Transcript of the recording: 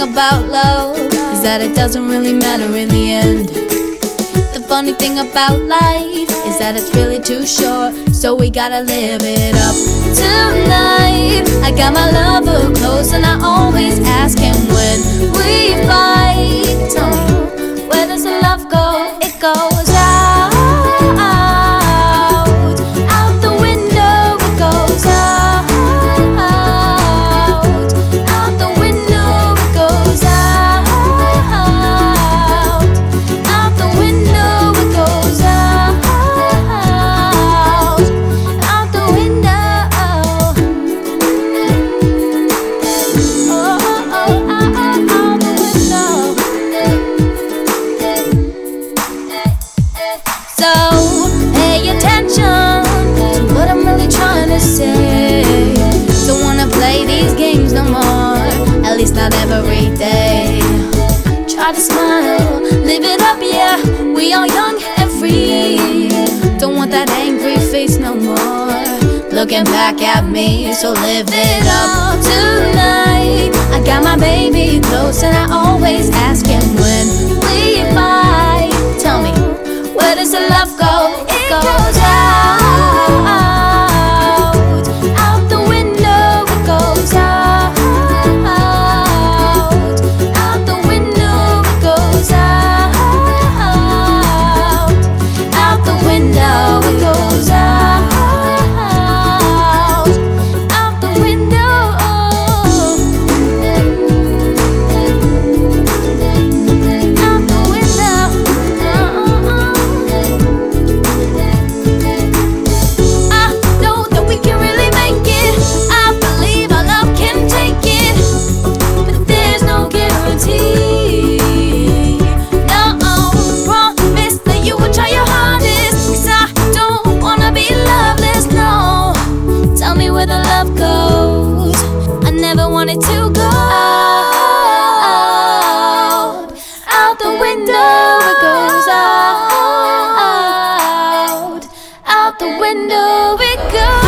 about love is that it doesn't really matter in the end. The funny thing about life is that it's really too short, so we gotta live it up tonight. I got my lover close, and I always ask him when we So pay attention to what I'm really trying to say. Don't wanna play these games no more, at least not every day. Try to smile, live it up, yeah. We are young and free. Don't want that angry face no more. Looking back at me, so live it up tonight. I got my baby close, and I the window we go.